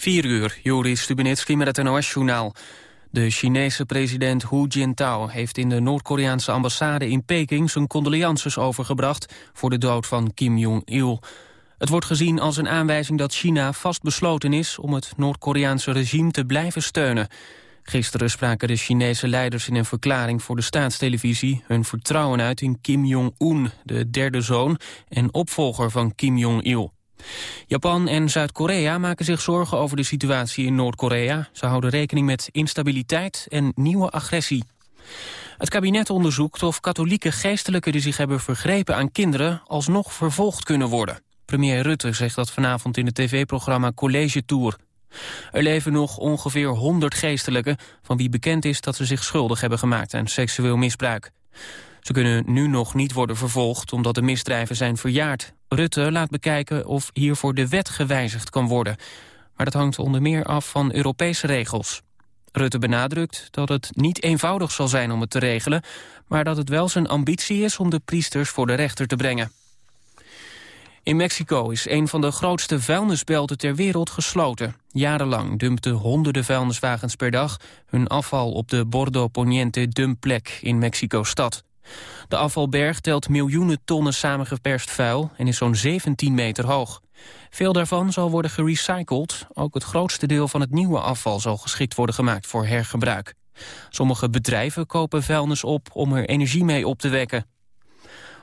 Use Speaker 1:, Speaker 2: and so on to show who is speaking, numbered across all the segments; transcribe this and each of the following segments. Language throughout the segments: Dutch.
Speaker 1: 4 uur, Joris Stubenitski met het NOS-journaal. De Chinese president Hu Jintao heeft in de Noord-Koreaanse ambassade in Peking zijn condolences overgebracht voor de dood van Kim Jong-il. Het wordt gezien als een aanwijzing dat China vastbesloten is om het Noord-Koreaanse regime te blijven steunen. Gisteren spraken de Chinese leiders in een verklaring voor de staatstelevisie hun vertrouwen uit in Kim Jong-un, de derde zoon en opvolger van Kim Jong-il. Japan en Zuid-Korea maken zich zorgen over de situatie in Noord-Korea. Ze houden rekening met instabiliteit en nieuwe agressie. Het kabinet onderzoekt of katholieke geestelijken die zich hebben vergrepen aan kinderen alsnog vervolgd kunnen worden. Premier Rutte zegt dat vanavond in het tv-programma College Tour. Er leven nog ongeveer 100 geestelijken van wie bekend is dat ze zich schuldig hebben gemaakt aan seksueel misbruik. Ze kunnen nu nog niet worden vervolgd omdat de misdrijven zijn verjaard. Rutte laat bekijken of hiervoor de wet gewijzigd kan worden. Maar dat hangt onder meer af van Europese regels. Rutte benadrukt dat het niet eenvoudig zal zijn om het te regelen... maar dat het wel zijn ambitie is om de priesters voor de rechter te brengen. In Mexico is een van de grootste vuilnisbelten ter wereld gesloten. Jarenlang dumpten honderden vuilniswagens per dag hun afval op de Bordo Poniente dumpplek in Mexico-stad. De afvalberg telt miljoenen tonnen samengeperst vuil en is zo'n 17 meter hoog. Veel daarvan zal worden gerecycled. Ook het grootste deel van het nieuwe afval zal geschikt worden gemaakt voor hergebruik. Sommige bedrijven kopen vuilnis op om er energie mee op te wekken.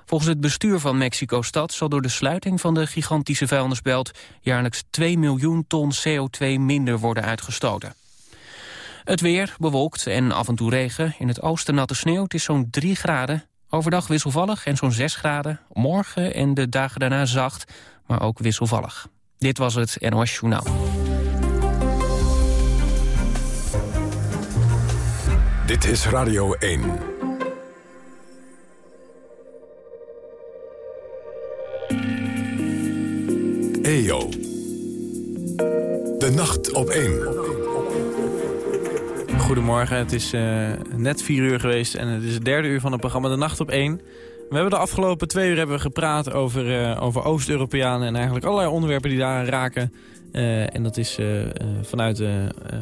Speaker 1: Volgens het bestuur van Mexico-stad zal door de sluiting van de gigantische vuilnisbelt jaarlijks 2 miljoen ton CO2 minder worden uitgestoten. Het weer bewolkt en af en toe regen. In het oosten natte sneeuw. Het is zo'n 3 graden. Overdag wisselvallig en zo'n 6 graden. Morgen en de dagen daarna zacht, maar ook wisselvallig. Dit was het NOS Journaal.
Speaker 2: Dit is Radio 1. EO. De nacht op 1.
Speaker 3: Goedemorgen, het is uh, net vier uur geweest en het is het derde uur van het programma De Nacht op 1. We hebben de afgelopen twee uur hebben we gepraat over, uh, over Oost-Europeanen... en eigenlijk allerlei onderwerpen die daar raken. Uh, en dat is vanuit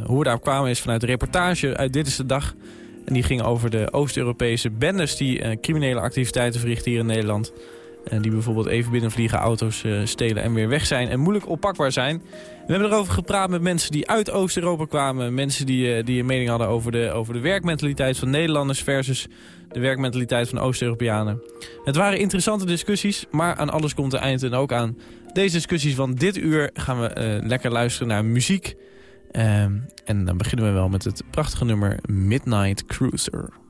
Speaker 3: hoe we daarop kwamen is vanuit de reportage uit Dit is de Dag. En die ging over de Oost-Europese bendes die criminele activiteiten verrichten hier in Nederland. Uh, die bijvoorbeeld even binnenvliegen, auto's uh, stelen en weer weg zijn. En moeilijk oppakbaar zijn. We hebben erover gepraat met mensen die uit Oost-Europa kwamen. Mensen die, uh, die een mening hadden over de, over de werkmentaliteit van Nederlanders... versus de werkmentaliteit van Oost-Europeanen. Het waren interessante discussies, maar aan alles komt een eind. En ook aan deze discussies van dit uur gaan we lekker luisteren naar muziek. Ehm, en dan beginnen we wel met het prachtige nummer Midnight Cruiser.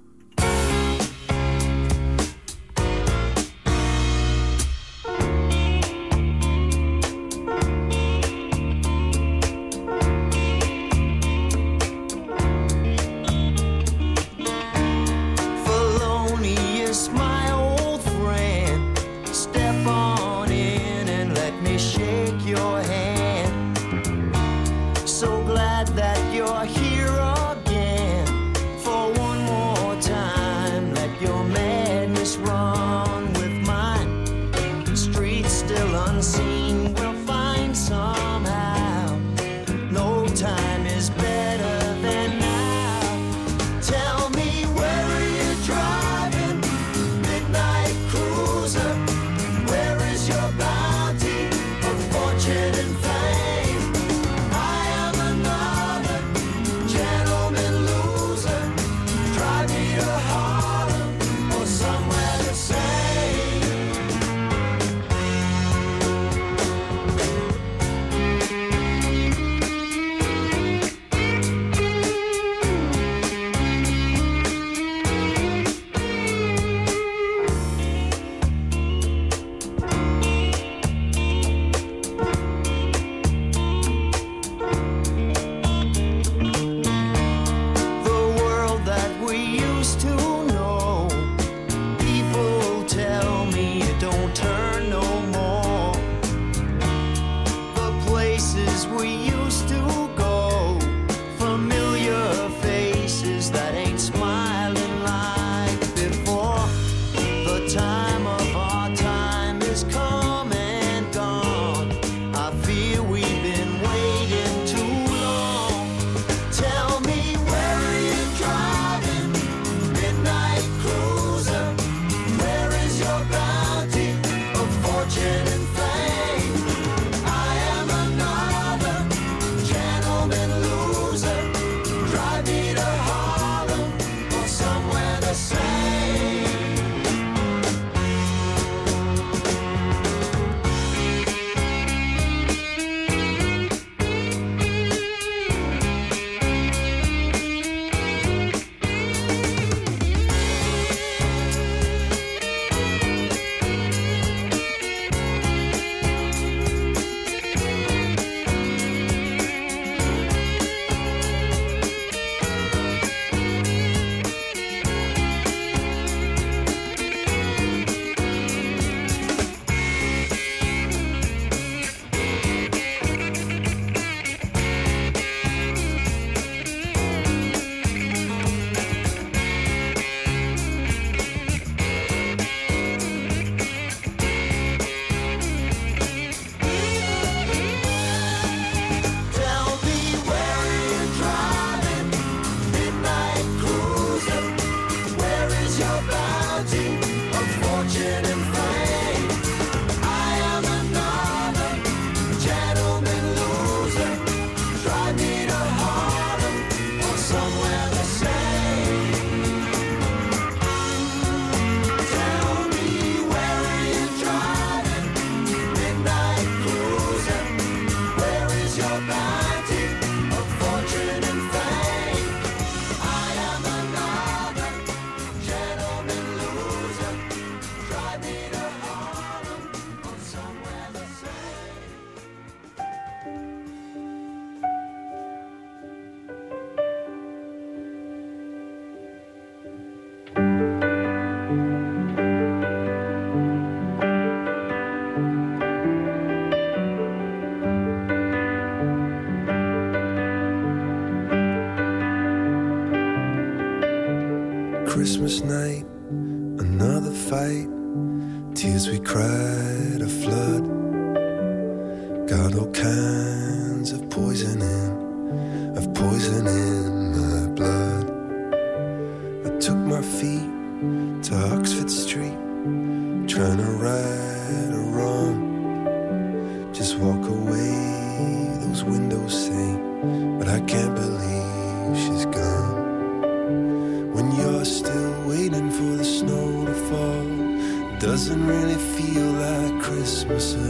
Speaker 4: Christmas night, another fight. Tears we cried, a flood. Got all kinds of poison in, of poison in my blood. I took my feet to Oxford Street, trying to right Christmases.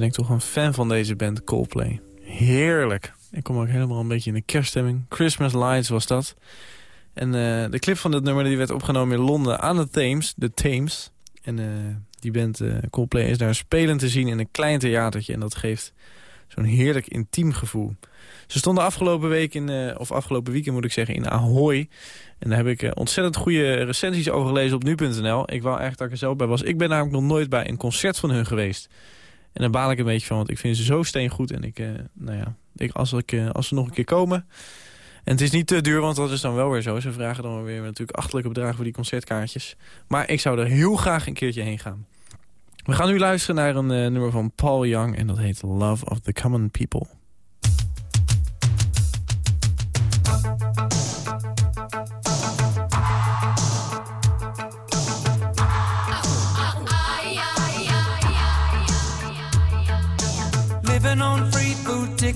Speaker 3: Ben ik toch een fan van deze band Coldplay. Heerlijk. Ik kom ook helemaal een beetje in de kerststemming. Christmas Lights was dat. En uh, de clip van dit nummer die werd opgenomen in Londen aan de Thames. De Thames. En uh, die band uh, Coldplay is daar spelend te zien in een klein theatertje. En dat geeft zo'n heerlijk intiem gevoel. Ze stonden afgelopen week in, of afgelopen weekend moet ik zeggen, in Ahoy. En daar heb ik ontzettend goede recensies over gelezen op nu.nl. Ik wou eigenlijk dat ik er zelf bij was. Ik ben namelijk nog nooit bij een concert van hun geweest. En daar baal ik een beetje van, want ik vind ze zo steengoed. En ik, uh, nou ja, ik, als, ik, uh, als ze nog een keer komen... En het is niet te duur, want dat is dan wel weer zo. Ze vragen dan weer natuurlijk achterlijke bedragen voor die concertkaartjes. Maar ik zou er heel graag een keertje heen gaan. We gaan nu luisteren naar een uh, nummer van Paul Young en dat heet Love of the Common People.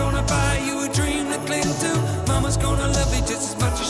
Speaker 5: Gonna buy you a dream to cling to. Mama's gonna love you just as much as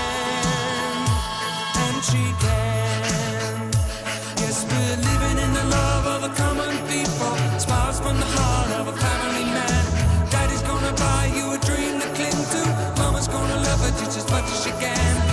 Speaker 5: Mama's gonna love it just as much as she can.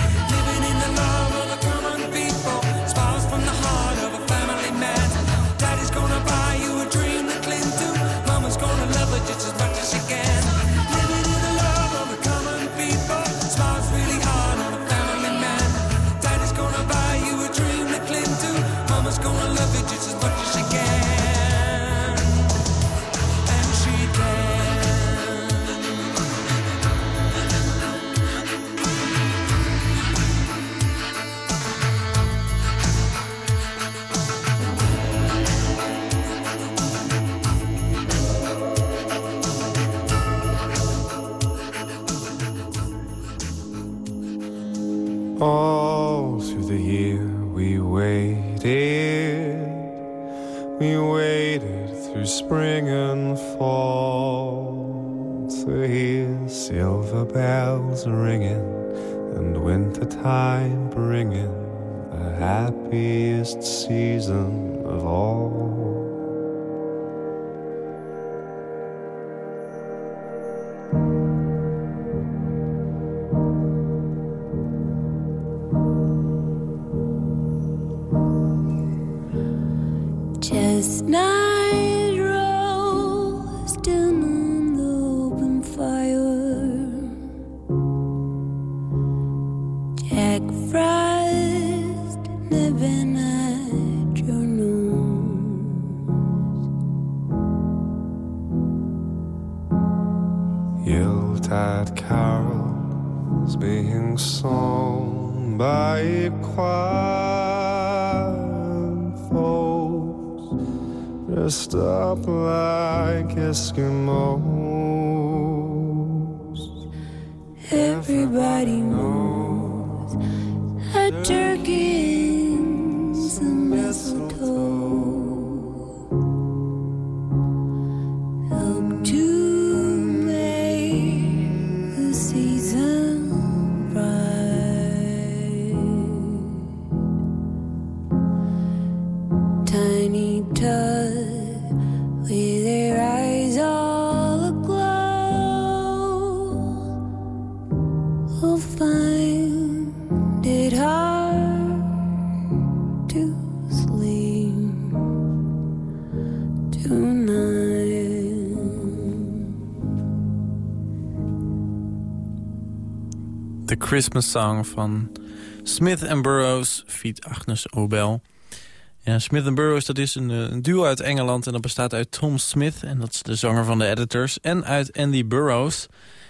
Speaker 6: All through the year we waited, we waited through spring and fall to hear silver bells ringing and winter time bringing the happiest season of all.
Speaker 3: De Christmas Song van Smith Burroughs, feat Agnes Obel. Ja, Smith Burroughs, dat is een, eh, een duo uit Engeland... en dat bestaat uit Tom Smith, en dat is de zanger van de Editors... en uit Andy Burroughs.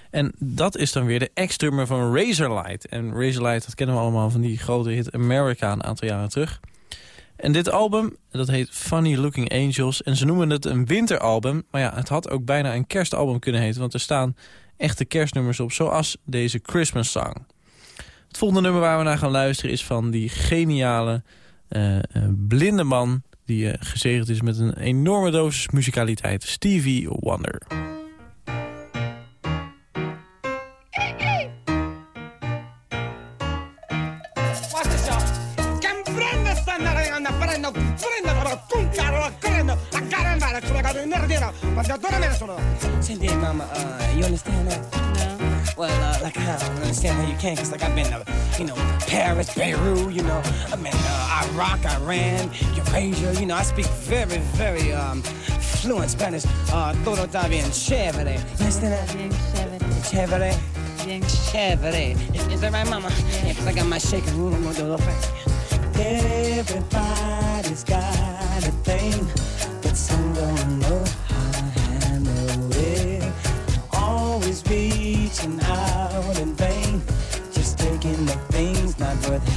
Speaker 3: En dat is dan weer de ex-drummer van Razorlight. En Razorlight, dat kennen we allemaal van die grote hit America... een aantal jaren terug. En dit album, dat heet Funny Looking Angels... en ze noemen het een winteralbum... maar ja, het had ook bijna een kerstalbum kunnen heten... want er staan echte kerstnummers op, zoals deze Christmas Song. Het volgende nummer waar we naar gaan luisteren is van die geniale uh, blinde man... die uh, gezegend is met een enorme dosis muzikaliteit, Stevie Wonder.
Speaker 7: Nerdino, ma da dove me ne sono?
Speaker 8: Cindy, mama, uh, you understand that? No. Well, uh, like, I don't understand how you can, because, like, I've been to, you know, Paris, Beirut, you know, I've been to Iraq, Iran, Eurasia, you know, I speak very, very, um, fluent Spanish. Uh, todo está bien chévere. You understand that?
Speaker 9: Bien chévere.
Speaker 8: Chévere.
Speaker 9: Bien
Speaker 8: Chévere. Is, is that right, mama? Yeah, because I got my shaking room, I'm going to do a little thing. Everybody's got a thing, but some don't know Always reaching out in vain, just taking the things not worth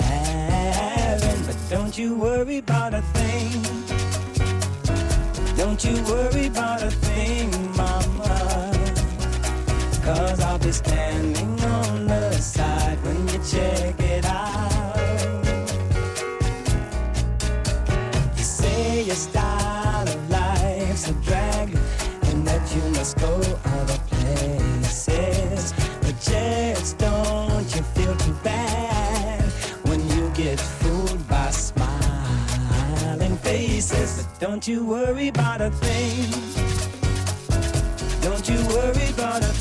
Speaker 8: having. But don't you worry about a thing. Don't you worry about a thing, mama. Cause I'll be standing on the side when you check it out. You say your style of life's a drag and that you must go other don't you worry about a thing. Don't you worry about a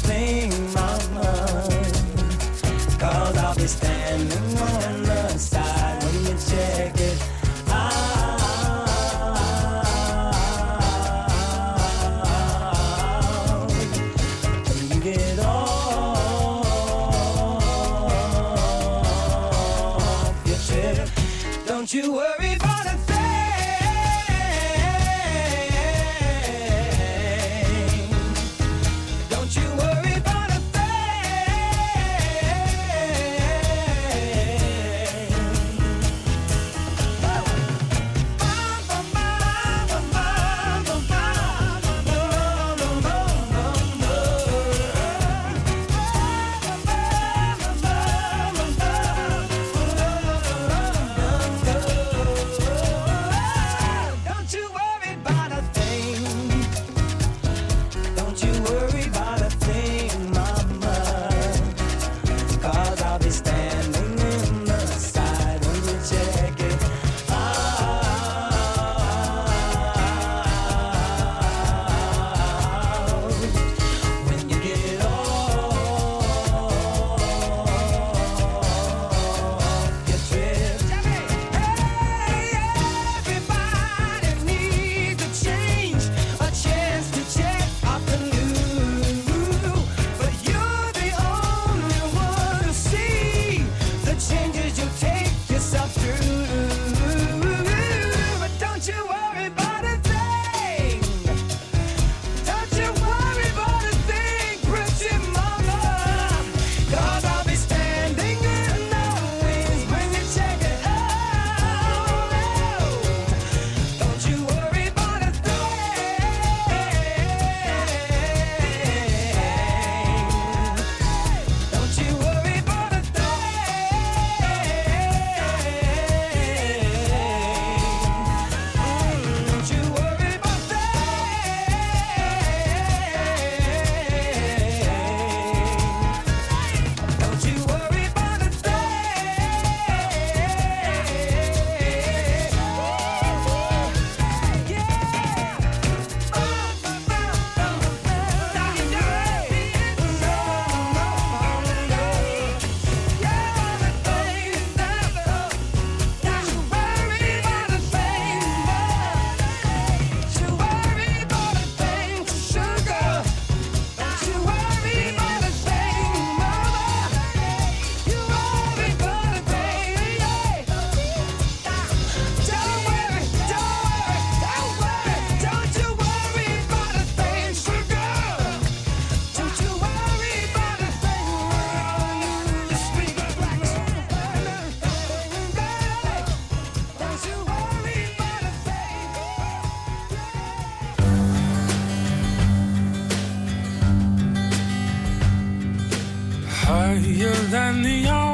Speaker 10: higher than the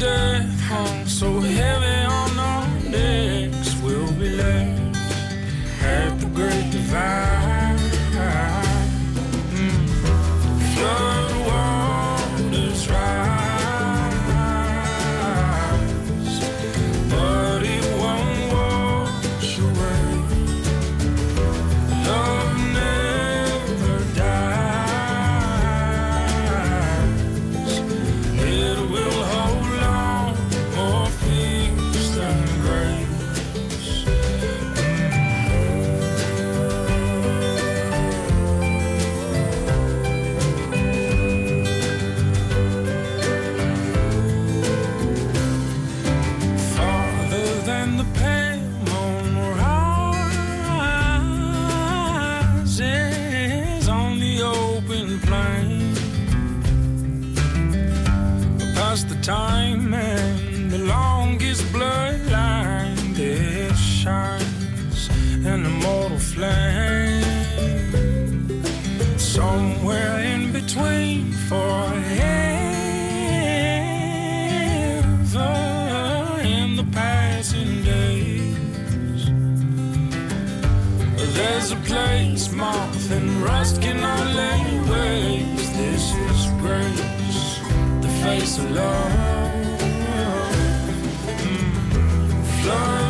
Speaker 10: wonder forever in the passing days. There's a place moth and rust cannot lay waste. This is grace, the face of love. Mm.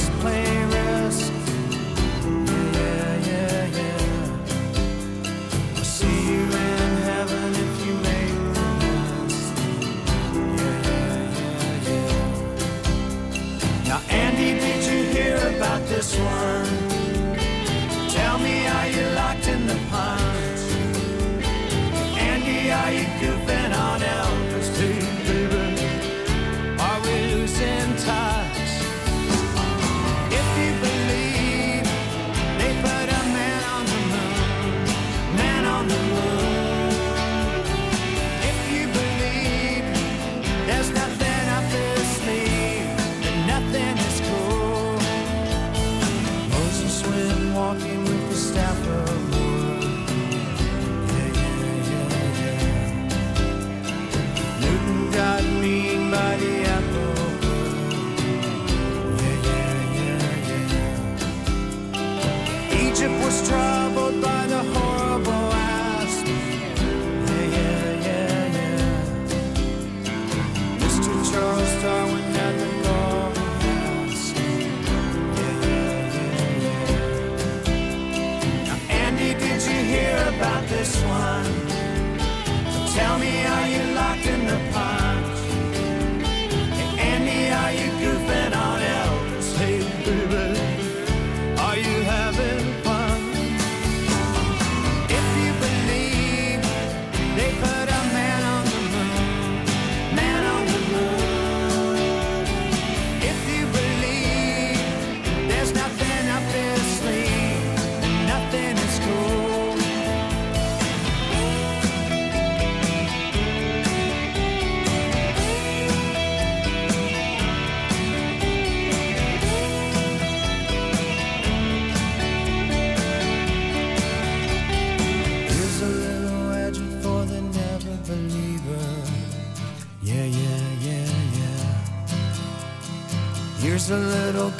Speaker 8: one.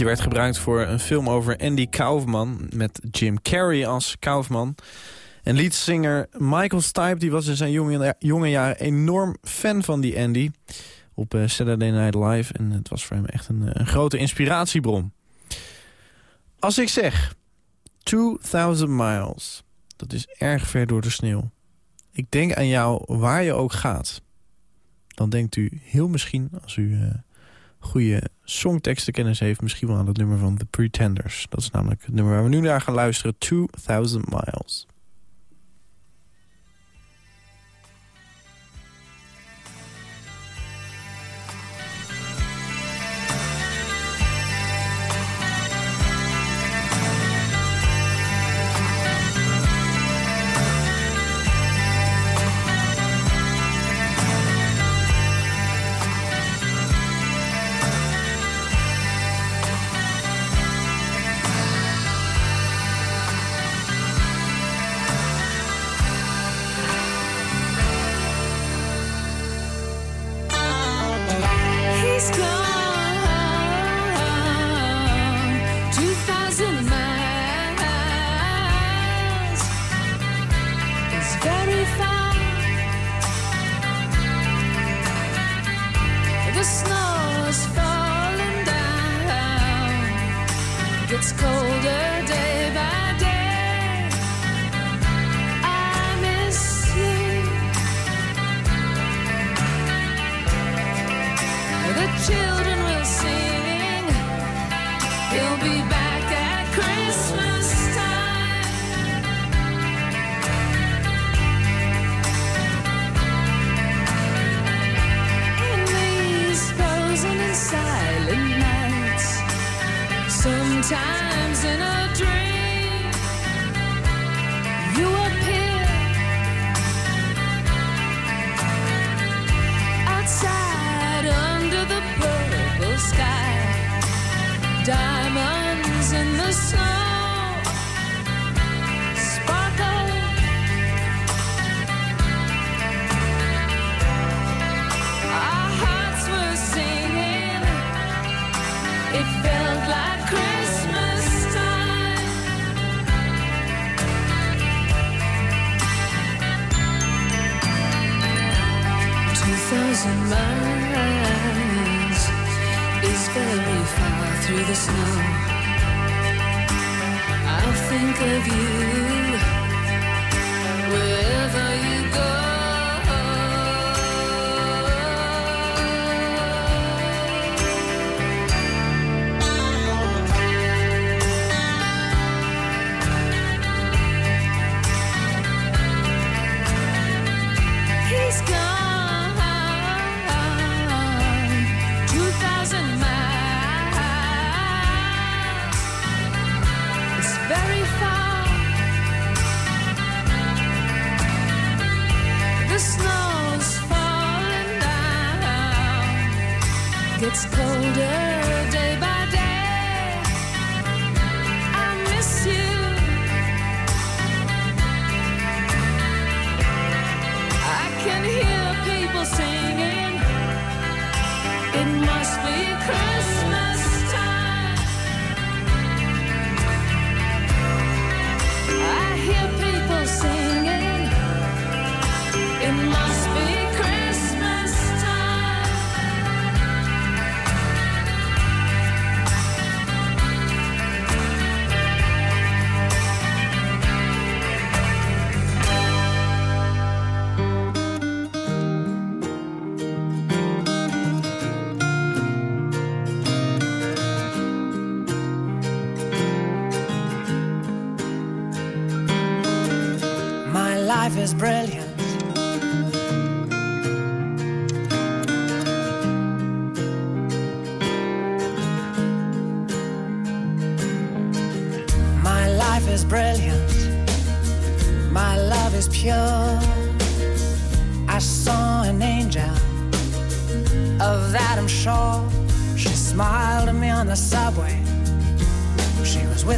Speaker 3: Liedje werd gebruikt voor een film over Andy Kaufman... met Jim Carrey als Kaufman. En leadzanger Michael Stipe die was in zijn jonge, jaren enorm fan van die Andy... op eh, Saturday Night Live. En het was voor hem echt een, eh, grote inspiratiebron. Als ik zeg 2000 miles, dat is erg ver door de sneeuw. Ik denk aan jou waar je ook gaat. Dan denkt u heel misschien, als u eh, goede songtekstenkennis heeft... misschien wel aan het nummer van The Pretenders. Dat is namelijk het nummer waar we nu naar gaan luisteren. 2000 miles.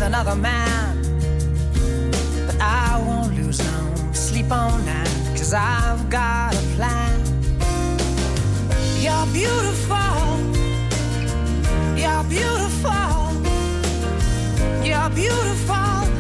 Speaker 8: with another man. But I won't lose no sleep on that, cause I've got a plan. You're beautiful. You're beautiful. You're beautiful.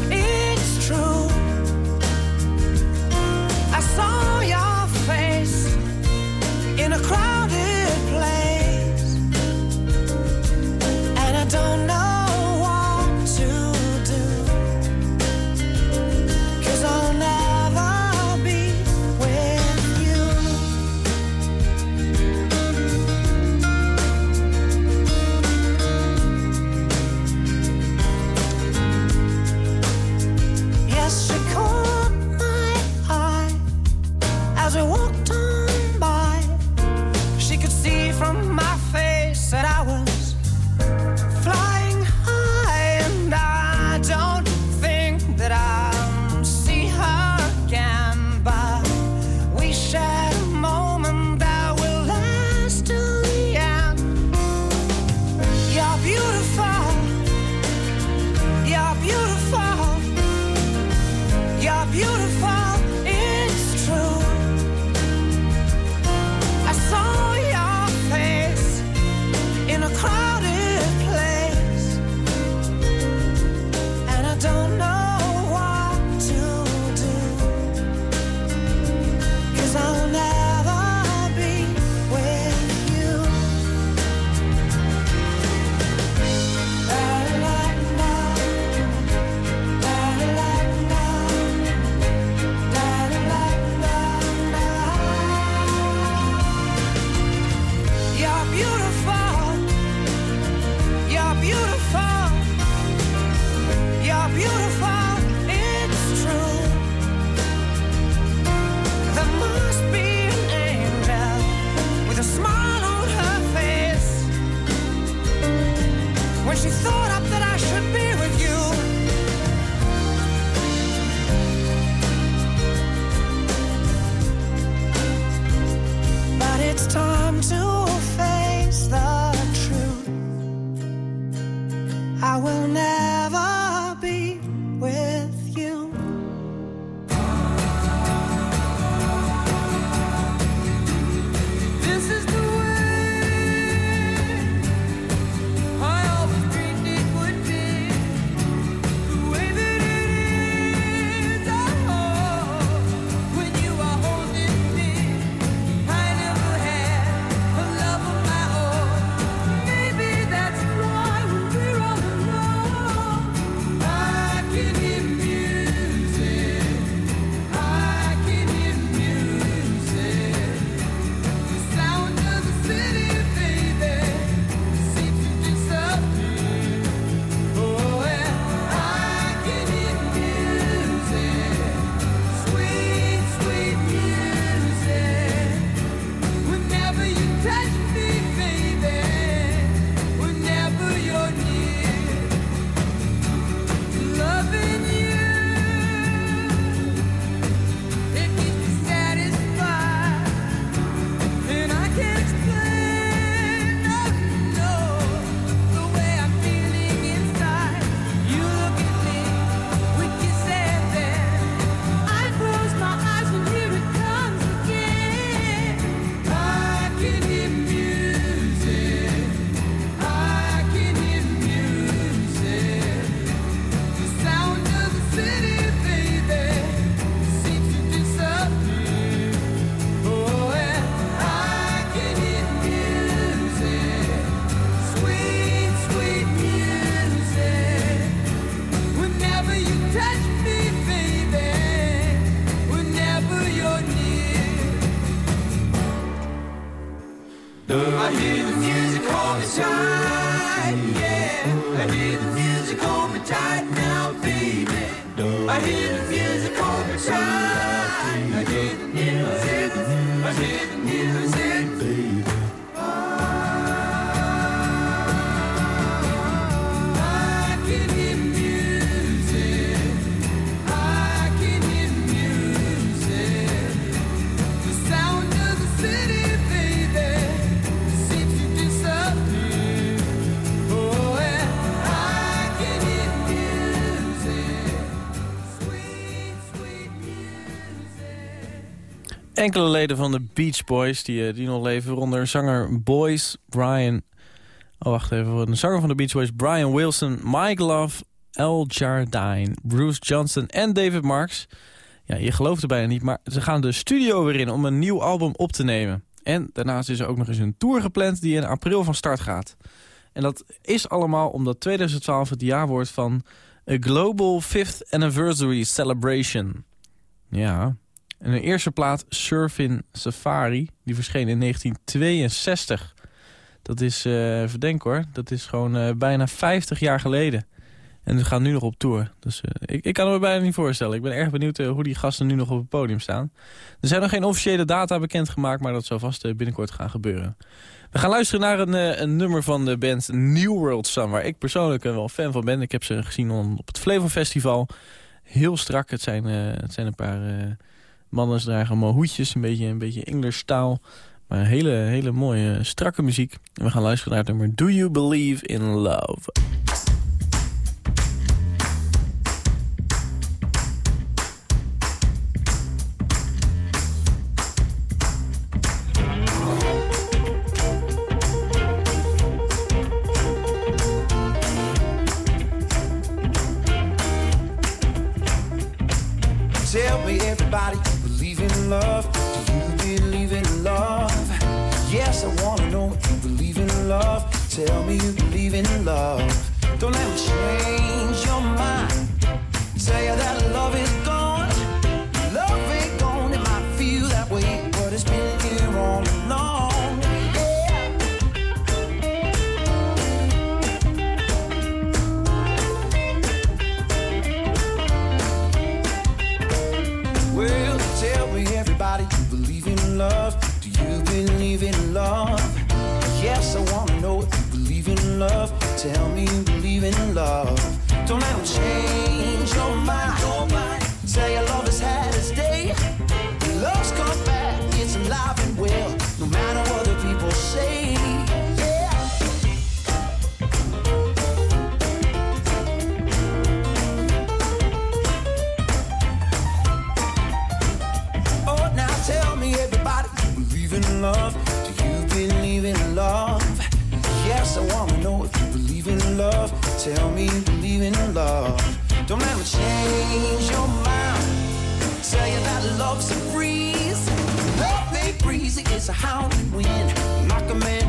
Speaker 3: Enkele leden van de Beach Boys die, eh, die nog leven, waaronder zanger Boys, Brian... Oh, wacht even. De zanger van de Beach Boys, Brian Wilson, Mike Love, Al Jardine, Bruce Johnson en David Marks. Ja, je gelooft er bijna niet, maar ze gaan de studio weer in om een nieuw album op te nemen. En daarnaast is er ook nog eens een tour gepland die in april van start gaat. En dat is allemaal omdat 2012 het jaar wordt van A Global Fifth Anniversary Celebration. Ja, en de eerste plaat Surfing Safari, die verscheen in 1962. Dat is, eh verdenk hoor, dat is gewoon eh, bijna 50 jaar geleden. En ze gaan nu nog op tour. Dus eh, ik, ik kan me bijna niet voorstellen. Ik ben erg benieuwd hoe die gasten nu nog op het podium staan. Er zijn nog geen officiële data bekendgemaakt, maar dat zal vast binnenkort gaan gebeuren. We gaan luisteren naar een, een nummer van de band New World Sun, waar ik persoonlijk wel fan van ben. Ik heb ze gezien op het Flevo Festival. Heel strak. Het zijn, het zijn een paar mannen, dragen allemaal hoedjes, een beetje, een beetje English taal. Maar hele, hele mooie, strakke muziek. En we gaan luisteren naar het nummer Do You Believe in Love?
Speaker 9: Love? Do you believe in love? Yes, I wanna know if you believe in love. Tell me you believe in love. Don't let me change your mind. Tell you that love? Yes, I wanna know if you believe in love. Tell me you believe in love. Don't let them change is how to win. Like a man.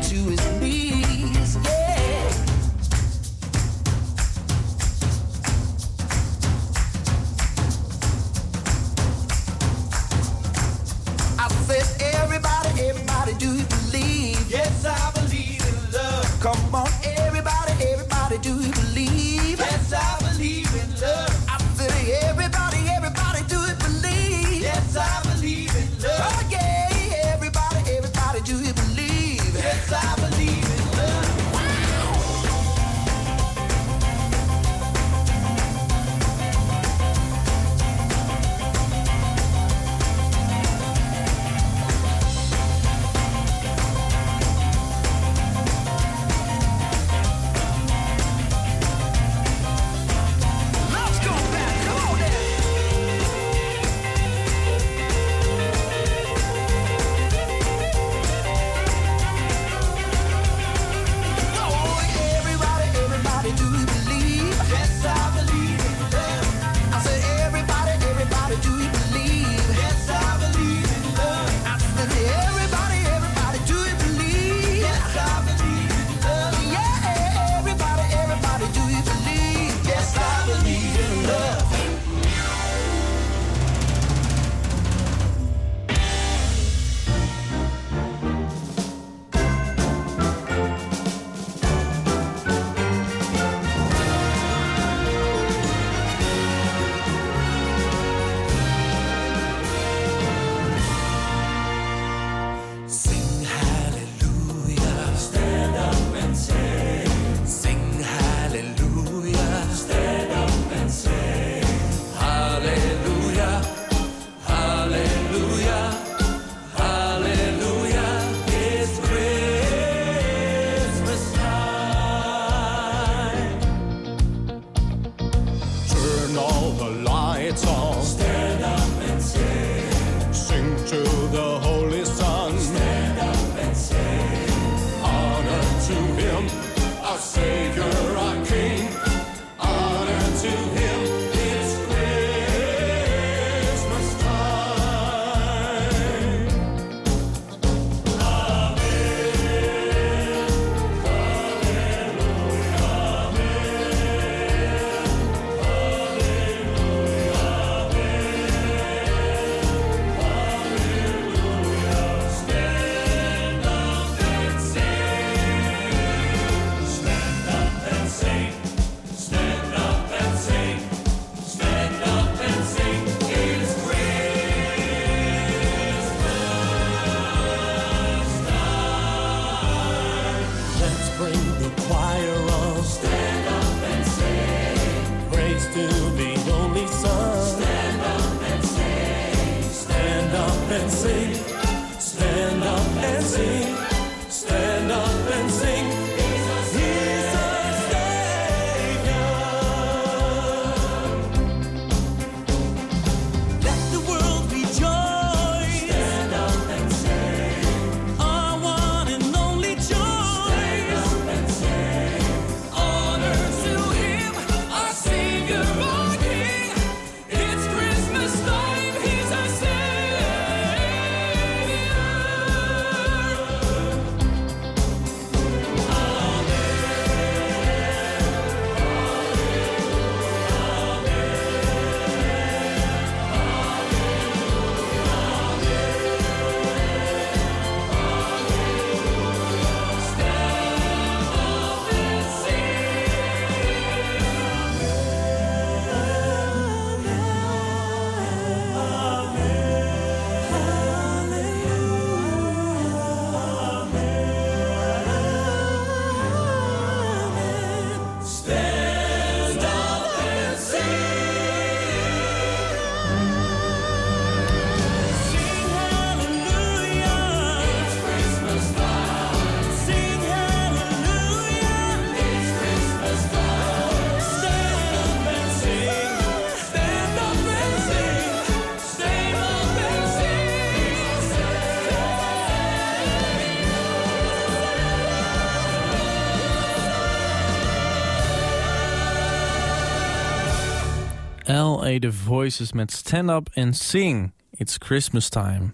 Speaker 3: L.A. Voices met Stand Up and Sing. It's Christmas Time.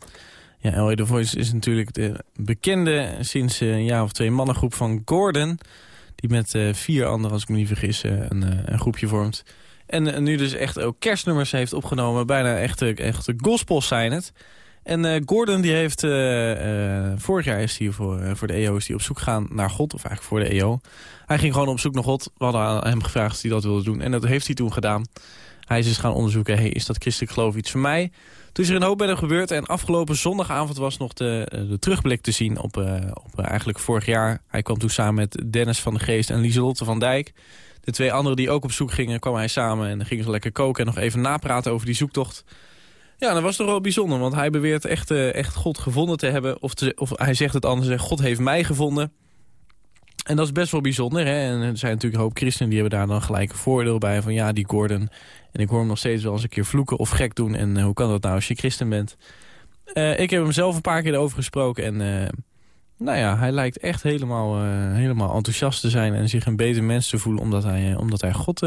Speaker 3: Ja, L.A. The Voices is natuurlijk de bekende, sinds een jaar of twee mannengroep van Gordon. Die met uh, vier anderen, als ik me niet vergis, uh, een, een, groepje vormt. En nu dus echt ook kerstnummers heeft opgenomen. Bijna echte, echte gospels zijn het. En Gordon die heeft, vorig jaar is hij voor, voor de EO is hij op zoek gegaan naar God. Of eigenlijk voor de EO. Hij ging gewoon op zoek naar God. We hadden hem gevraagd of hij dat wilde doen. En dat heeft hij toen gedaan. Hij is gaan onderzoeken, is dat christelijk geloof iets voor mij? Toen is er een hoop bij hem gebeurd en afgelopen zondagavond was nog de, de terugblik te zien op, uh, op uh, eigenlijk vorig jaar. Hij kwam toen samen met Dennis van de Geest en Lieselotte van Dijk. De twee anderen die ook op zoek gingen, kwam hij samen en gingen ze lekker koken en nog even napraten over die zoektocht. Ja, dat was toch wel bijzonder, want hij beweert echt, echt God gevonden te hebben. Of, of hij zegt het anders, God heeft mij gevonden. En dat is best wel bijzonder. Hè? En er zijn natuurlijk een hoop christenen die hebben daar dan gelijk voordeel bij. Van ja, die Gordon. En ik hoor hem nog steeds wel eens een keer vloeken of gek doen. En uh, hoe kan dat nou als je christen bent? Uh, ik heb hem zelf een paar keer erover gesproken. En uh, nou ja, hij lijkt echt helemaal, helemaal enthousiast te zijn. En zich een beter mens te voelen. Omdat hij, omdat hij God...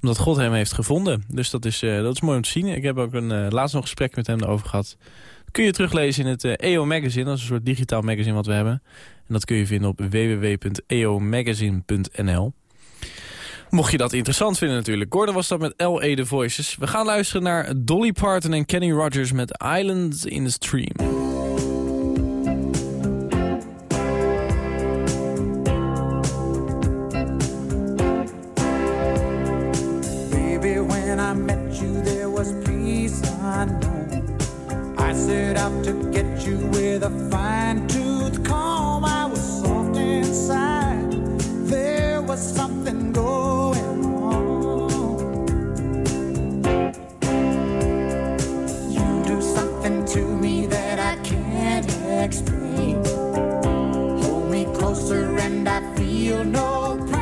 Speaker 3: omdat God hem heeft gevonden. Dus dat is, dat is mooi om te zien. Ik heb ook een laatst nog gesprek met hem erover gehad. Kun je teruglezen in het EO Magazine. Dat is een soort digitaal magazine wat we hebben. En dat kun je vinden op www.eomagazine.nl. Mocht je dat interessant vinden natuurlijk. Gordon was dat met L.A. The Voices. We gaan luisteren naar Dolly Parton en Kenny Rogers met Islands in the Stream.
Speaker 11: I met you there was peace unknown. I set out to get you with a fine-tooth comb. I was soft inside. There was something going on. You do something to me that I can't explain. Hold me closer and I feel no pain.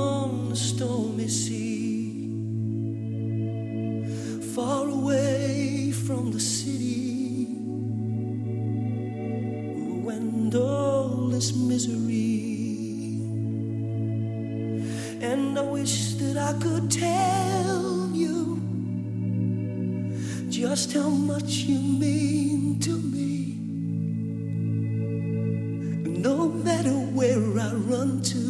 Speaker 11: On the
Speaker 12: stormy sea, far away from the city, and all this misery. And I wish that I could tell you just how much you mean to me. No matter where I run to,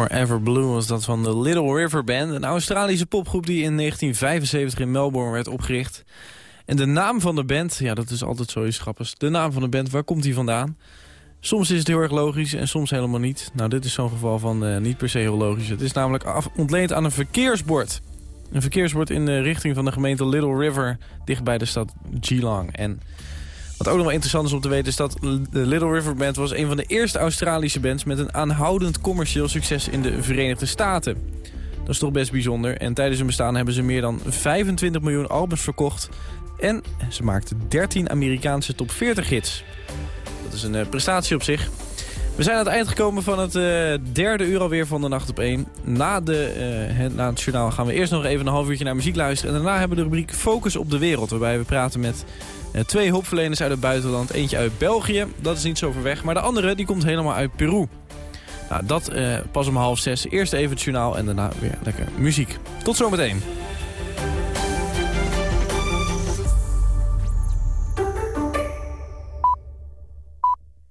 Speaker 12: Forever Blue was
Speaker 3: dat van de Little River Band. Een Australische popgroep die in 1975 in Melbourne werd opgericht. En de naam van de band, ja dat is altijd zoiets grappigs. De naam van de band, waar komt die vandaan? Soms is het heel erg logisch en soms helemaal niet. Nou, dit is zo'n geval van eh, niet per se heel logisch. Het is namelijk af, ontleend aan een verkeersbord. Een verkeersbord in de richting van de gemeente Little River... dicht bij de stad Geelong. En Wat ook nog wel interessant is om te weten is dat de Little River Band was een van de eerste Australische bands met een aanhoudend commercieel succes in de Verenigde Staten. Dat is toch best bijzonder. En tijdens hun bestaan hebben ze meer dan 25 miljoen albums verkocht. En ze maakten 13 Amerikaanse top 40 hits. Dat is een eh, prestatie op zich. We zijn aan het eind gekomen van het eh, derde uur alweer van de Nacht op 1. Na, de, eh, na het journaal gaan we eerst nog even een half uurtje naar muziek luisteren. En daarna hebben we de rubriek Focus op de Wereld. Waarbij we praten met twee hulpverleners uit het buitenland. Eentje uit België, dat is niet zo ver weg. Maar de andere die komt helemaal uit Peru. Nou, dat eh, pas om half zes. Eerst even het journaal en daarna weer lekker muziek. Tot zometeen.